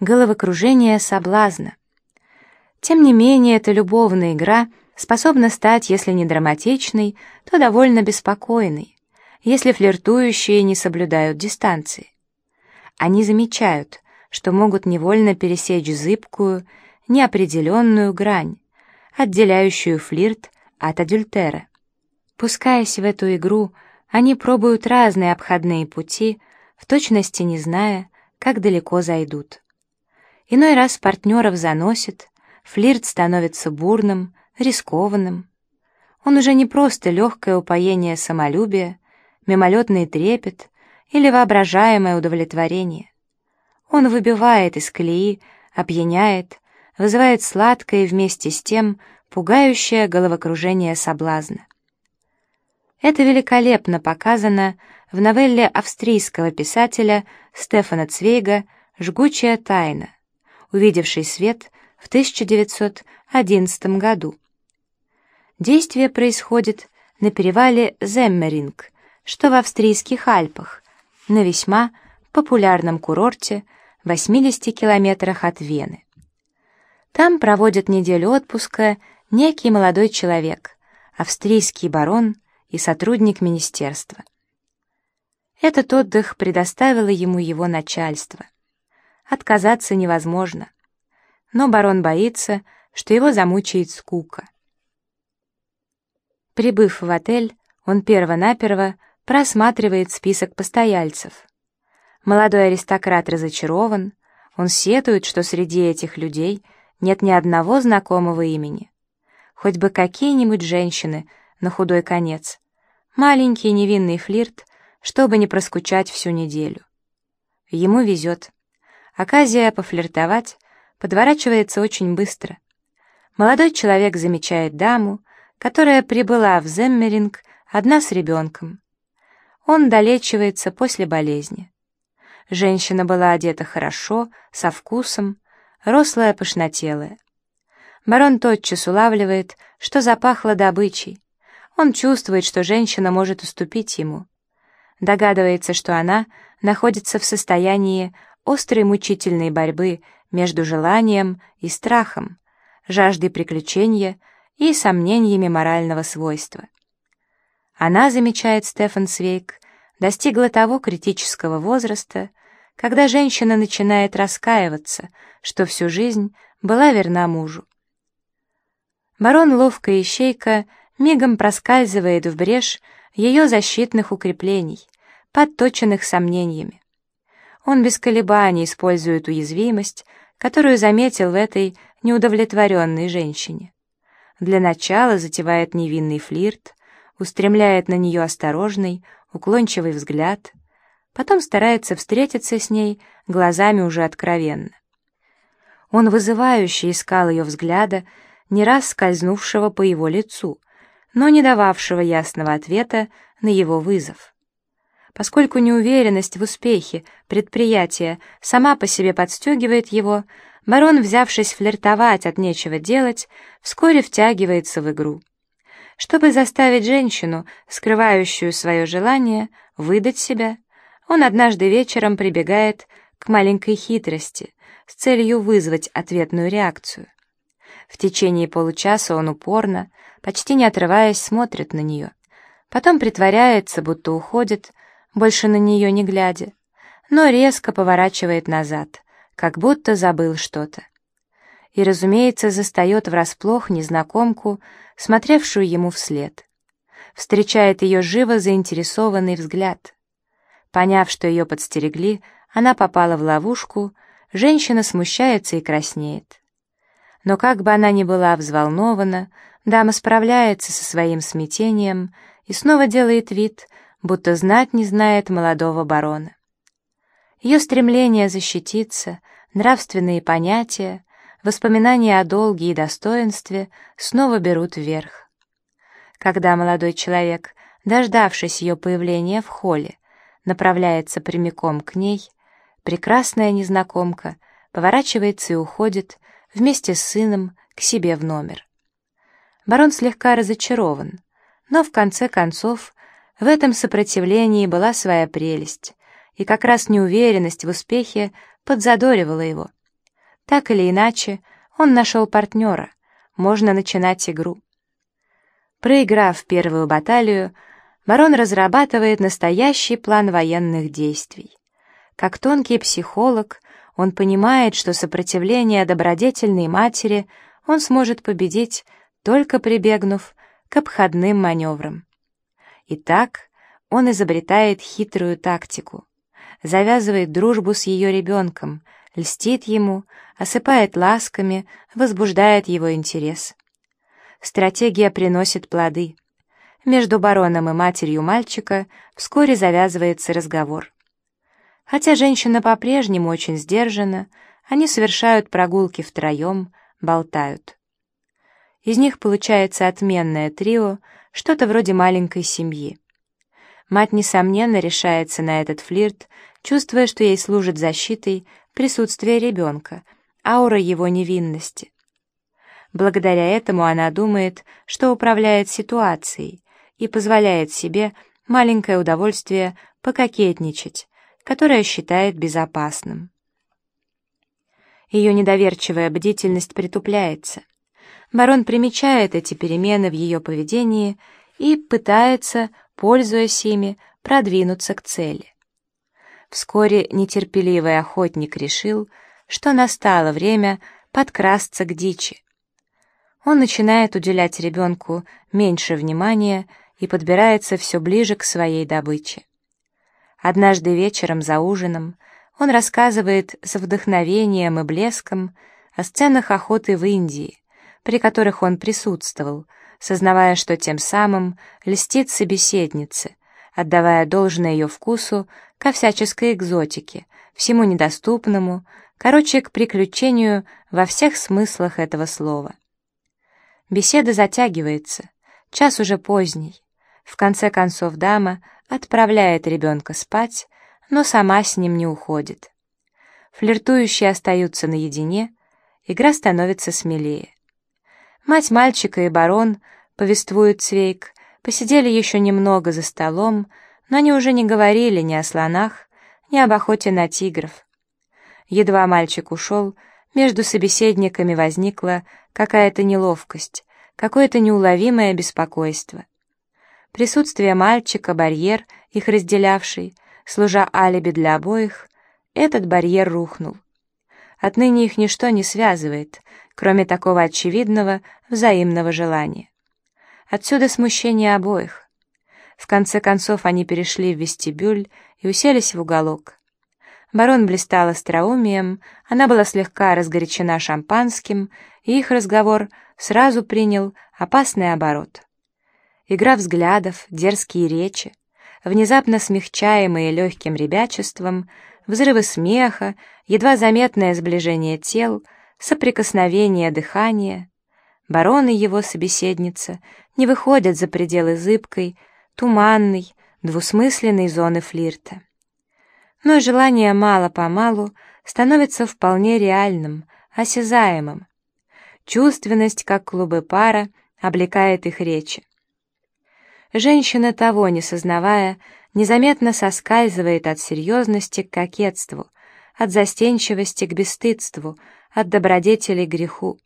головокружение соблазна. Тем не менее, эта любовная игра способна стать, если не драматичной, то довольно беспокойной, если флиртующие не соблюдают дистанции. Они замечают, что могут невольно пересечь зыбкую, неопределенную грань, отделяющую флирт от адюльтера. Пускаясь в эту игру, они пробуют разные обходные пути, в точности не зная, как далеко зайдут. Иной раз партнеров заносит, флирт становится бурным, рискованным. Он уже не просто легкое упоение самолюбия, мимолетный трепет или воображаемое удовлетворение. Он выбивает из колеи, опьяняет, вызывает сладкое вместе с тем пугающее головокружение соблазна. Это великолепно показано в новелле австрийского писателя Стефана Цвейга «Жгучая тайна», увидевшей свет в 1911 году. Действие происходит на перевале Земмеринг, что в австрийских Альпах, на весьма популярном курорте в 80 километрах от Вены. Там проводит неделю отпуска некий молодой человек, австрийский барон и сотрудник министерства. Этот отдых предоставило ему его начальство. Отказаться невозможно. Но барон боится, что его замучает скука. Прибыв в отель, он перво-наперво просматривает список постояльцев. Молодой аристократ разочарован, он сетует, что среди этих людей нет ни одного знакомого имени. Хоть бы какие-нибудь женщины на худой конец. Маленький невинный флирт, чтобы не проскучать всю неделю. Ему везет. Оказия пофлиртовать подворачивается очень быстро. Молодой человек замечает даму, которая прибыла в Земмеринг одна с ребенком. Он долечивается после болезни. Женщина была одета хорошо, со вкусом, рослая, пышнотелая. Барон тотчас улавливает, что запахло добычей. Он чувствует, что женщина может уступить ему. Догадывается, что она находится в состоянии острой мучительной борьбы между желанием и страхом, жаждой приключения и сомнениями морального свойства. Она, замечает Стефан Свейк, достигла того критического возраста, когда женщина начинает раскаиваться, что всю жизнь была верна мужу. Барон ловко и щейко мигом проскальзывает в брешь ее защитных укреплений, подточенных сомнениями. Он без колебаний использует уязвимость, которую заметил в этой неудовлетворенной женщине. Для начала затевает невинный флирт, устремляет на нее осторожный, уклончивый взгляд, потом старается встретиться с ней глазами уже откровенно. Он вызывающе искал ее взгляда, не раз скользнувшего по его лицу, но не дававшего ясного ответа на его вызов. Поскольку неуверенность в успехе предприятия сама по себе подстегивает его, барон, взявшись флиртовать от нечего делать, вскоре втягивается в игру. Чтобы заставить женщину, скрывающую свое желание, выдать себя, он однажды вечером прибегает к маленькой хитрости с целью вызвать ответную реакцию. В течение получаса он упорно, почти не отрываясь, смотрит на нее. Потом притворяется, будто уходит, больше на нее не глядя, но резко поворачивает назад, как будто забыл что-то. И, разумеется, застает врасплох незнакомку, смотревшую ему вслед. Встречает ее живо заинтересованный взгляд. Поняв, что ее подстерегли, она попала в ловушку, женщина смущается и краснеет. Но как бы она ни была взволнована, дама справляется со своим смятением и снова делает вид, будто знать не знает молодого барона. Ее стремление защититься, нравственные понятия, воспоминания о долге и достоинстве снова берут вверх. Когда молодой человек, дождавшись ее появления в холле, направляется прямиком к ней, прекрасная незнакомка поворачивается и уходит, вместе с сыном к себе в номер. Барон слегка разочарован, но в конце концов в этом сопротивлении была своя прелесть, и как раз неуверенность в успехе подзадоривала его. Так или иначе, он нашел партнера, можно начинать игру. Проиграв первую баталию, барон разрабатывает настоящий план военных действий. Как тонкий психолог, он понимает, что сопротивление добродетельной матери он сможет победить, только прибегнув к обходным маневрам. Итак, он изобретает хитрую тактику, завязывает дружбу с ее ребенком, льстит ему, осыпает ласками, возбуждает его интерес. Стратегия приносит плоды. Между бароном и матерью мальчика вскоре завязывается разговор. Хотя женщина по-прежнему очень сдержана, они совершают прогулки втроем, болтают. Из них получается отменное трио, что-то вроде маленькой семьи. Мать, несомненно, решается на этот флирт, чувствуя, что ей служит защитой присутствие ребенка, аура его невинности. Благодаря этому она думает, что управляет ситуацией и позволяет себе маленькое удовольствие пококетничать, которое считает безопасным. Ее недоверчивая бдительность притупляется. Барон примечает эти перемены в ее поведении и пытается, пользуясь ими, продвинуться к цели. Вскоре нетерпеливый охотник решил, что настало время подкрасться к дичи. Он начинает уделять ребенку меньше внимания и подбирается все ближе к своей добыче. Однажды вечером за ужином он рассказывает с вдохновением и блеском о сценах охоты в Индии, при которых он присутствовал, сознавая, что тем самым льстит собеседнице, отдавая должное ее вкусу ко всяческой экзотике, всему недоступному, короче, к приключению во всех смыслах этого слова. Беседа затягивается, час уже поздний. В конце концов дама отправляет ребенка спать, но сама с ним не уходит. Флиртующие остаются наедине, игра становится смелее. Мать мальчика и барон, повествует Цвейк, Посидели еще немного за столом, но они уже не говорили ни о слонах, ни об охоте на тигров. Едва мальчик ушел, между собеседниками возникла какая-то неловкость, какое-то неуловимое беспокойство. Присутствие мальчика, барьер, их разделявший, служа алиби для обоих, этот барьер рухнул. Отныне их ничто не связывает, кроме такого очевидного взаимного желания. Отсюда смущение обоих. В конце концов они перешли в вестибюль и уселись в уголок. Барон блистал остроумием, она была слегка разгорячена шампанским, и их разговор сразу принял опасный оборот. Игра взглядов, дерзкие речи, внезапно смягчаемые легким ребячеством, взрывы смеха, едва заметное сближение тел, соприкосновение дыхания — Барон и его собеседница не выходят за пределы зыбкой, туманной, двусмысленной зоны флирта. Но желание мало-помалу становится вполне реальным, осязаемым. Чувственность, как клубы пара, облекает их речи. Женщина, того не сознавая, незаметно соскальзывает от серьезности к кокетству, от застенчивости к бесстыдству, от добродетели к греху.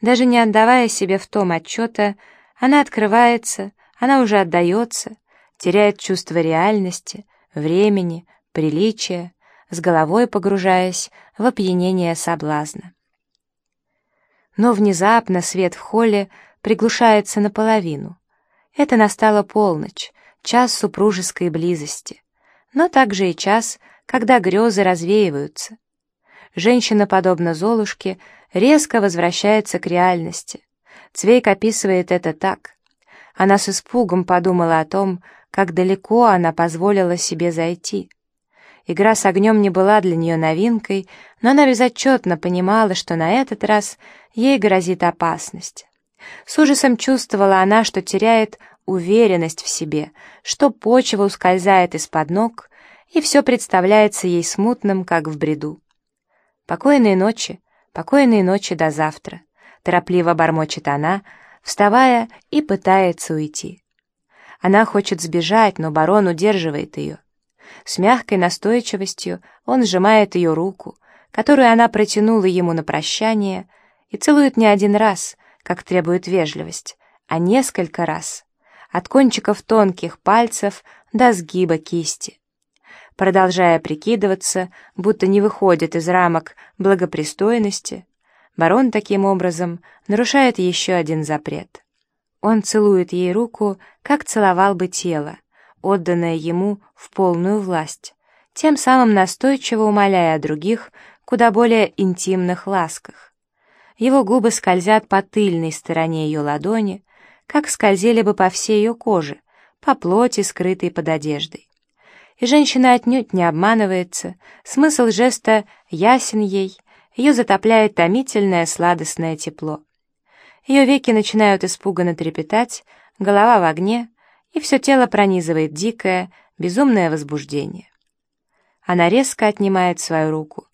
Даже не отдавая себе в том отчета, она открывается, она уже отдается, теряет чувство реальности, времени, приличия, с головой погружаясь в опьянение соблазна. Но внезапно свет в холле приглушается наполовину. Это настала полночь, час супружеской близости, но также и час, когда грезы развеиваются. Женщина, подобно Золушке, резко возвращается к реальности. Цвейк описывает это так. Она с испугом подумала о том, как далеко она позволила себе зайти. Игра с огнем не была для нее новинкой, но она безотчетно понимала, что на этот раз ей грозит опасность. С ужасом чувствовала она, что теряет уверенность в себе, что почва ускользает из-под ног, и все представляется ей смутным, как в бреду. «Покойной ночи», «Покойной ночи до завтра», — торопливо бормочет она, вставая и пытается уйти. Она хочет сбежать, но барон удерживает ее. С мягкой настойчивостью он сжимает ее руку, которую она протянула ему на прощание, и целует не один раз, как требует вежливость, а несколько раз, от кончиков тонких пальцев до сгиба кисти. Продолжая прикидываться, будто не выходит из рамок благопристойности, барон таким образом нарушает еще один запрет. Он целует ей руку, как целовал бы тело, отданное ему в полную власть, тем самым настойчиво умоляя других куда более интимных ласках. Его губы скользят по тыльной стороне ее ладони, как скользили бы по всей ее коже, по плоти, скрытой под одеждой. И женщина отнюдь не обманывается, смысл жеста ясен ей, ее затопляет томительное сладостное тепло. Ее веки начинают испуганно трепетать, голова в огне, и все тело пронизывает дикое, безумное возбуждение. Она резко отнимает свою руку.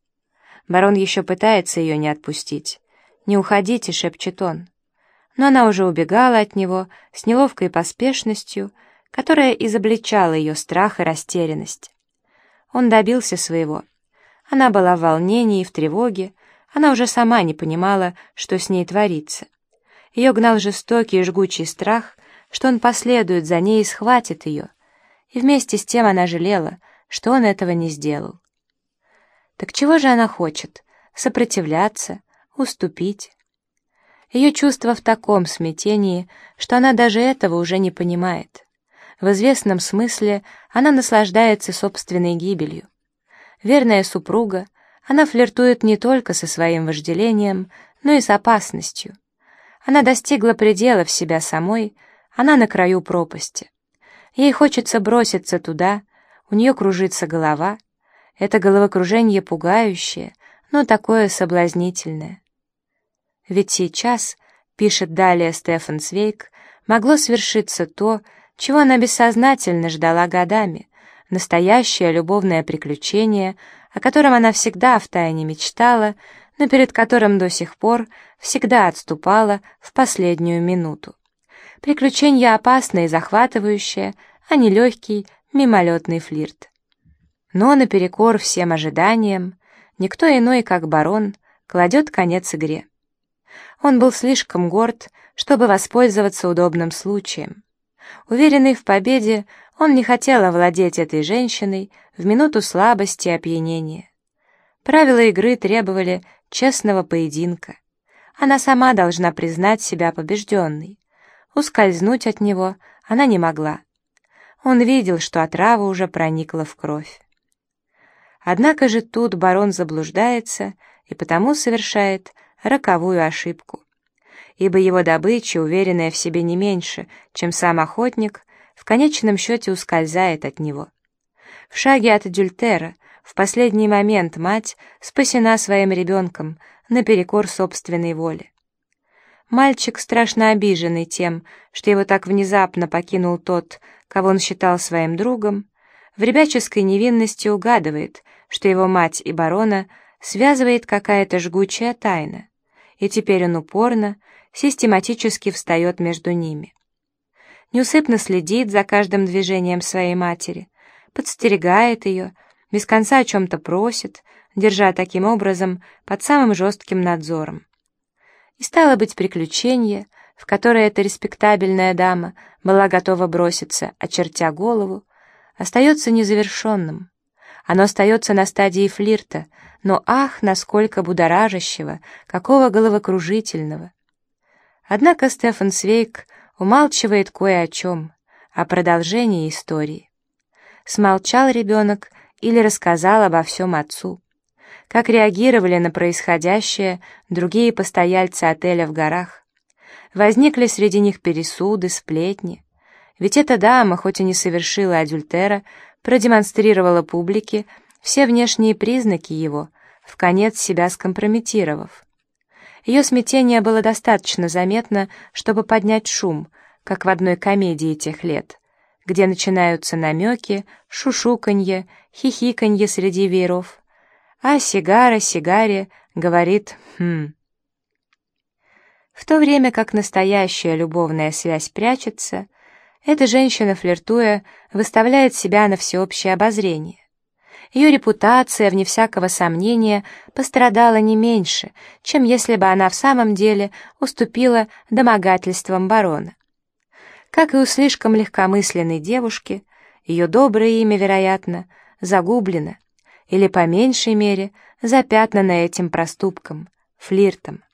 Барон еще пытается ее не отпустить. «Не уходите», — шепчет он. Но она уже убегала от него с неловкой поспешностью, которая изобличала ее страх и растерянность. Он добился своего. Она была в волнении и в тревоге, она уже сама не понимала, что с ней творится. Ее гнал жестокий и жгучий страх, что он последует за ней и схватит ее, и вместе с тем она жалела, что он этого не сделал. Так чего же она хочет? Сопротивляться? Уступить? Ее чувство в таком смятении, что она даже этого уже не понимает. В известном смысле она наслаждается собственной гибелью. Верная супруга, она флиртует не только со своим вожделением, но и с опасностью. Она достигла предела в себя самой, она на краю пропасти. Ей хочется броситься туда, у нее кружится голова, это головокружение пугающее, но такое соблазнительное. Ведь сейчас, пишет далее Стефан Свейк, могло свершиться то, чего она бессознательно ждала годами, настоящее любовное приключение, о котором она всегда втайне мечтала, но перед которым до сих пор всегда отступала в последнюю минуту. Приключение опасное и захватывающее, а не легкий, мимолетный флирт. Но наперекор всем ожиданиям, никто иной, как барон, кладет конец игре. Он был слишком горд, чтобы воспользоваться удобным случаем. Уверенный в победе, он не хотел овладеть этой женщиной в минуту слабости и опьянения. Правила игры требовали честного поединка. Она сама должна признать себя побежденной. Ускользнуть от него она не могла. Он видел, что отрава уже проникла в кровь. Однако же тут барон заблуждается и потому совершает роковую ошибку. Ибо его добыча, уверенная в себе не меньше, чем сам охотник, в конечном счете ускользает от него. В шаге от Адюльтера в последний момент мать спасена своим ребенком наперекор собственной воле. Мальчик, страшно обиженный тем, что его так внезапно покинул тот, кого он считал своим другом, в ребяческой невинности угадывает, что его мать и барона связывает какая-то жгучая тайна, и теперь он упорно, систематически встает между ними. Неусыпно следит за каждым движением своей матери, подстерегает ее, без конца о чем-то просит, держа таким образом под самым жестким надзором. И стало быть приключение, в которое эта респектабельная дама была готова броситься, очертя голову, остается незавершенным. Оно остается на стадии флирта, но ах, насколько будоражащего, какого головокружительного. Однако Стефан Свейк умалчивает кое о чем, о продолжении истории. Смолчал ребенок или рассказал обо всем отцу. Как реагировали на происходящее другие постояльцы отеля в горах. Возникли среди них пересуды, сплетни. Ведь эта дама, хоть и не совершила адюльтера, продемонстрировала публике все внешние признаки его, в конец себя скомпрометировав. Ее смятение было достаточно заметно, чтобы поднять шум, как в одной комедии тех лет, где начинаются намеки, шушуканье, хихиканье среди вееров. А сигара, сигаре, говорит «хм». В то время как настоящая любовная связь прячется, эта женщина, флиртуя, выставляет себя на всеобщее обозрение. ее репутация, вне всякого сомнения, пострадала не меньше, чем если бы она в самом деле уступила домогательствам барона. Как и у слишком легкомысленной девушки, ее доброе имя, вероятно, загублено, или, по меньшей мере, запятнано этим проступком, флиртом.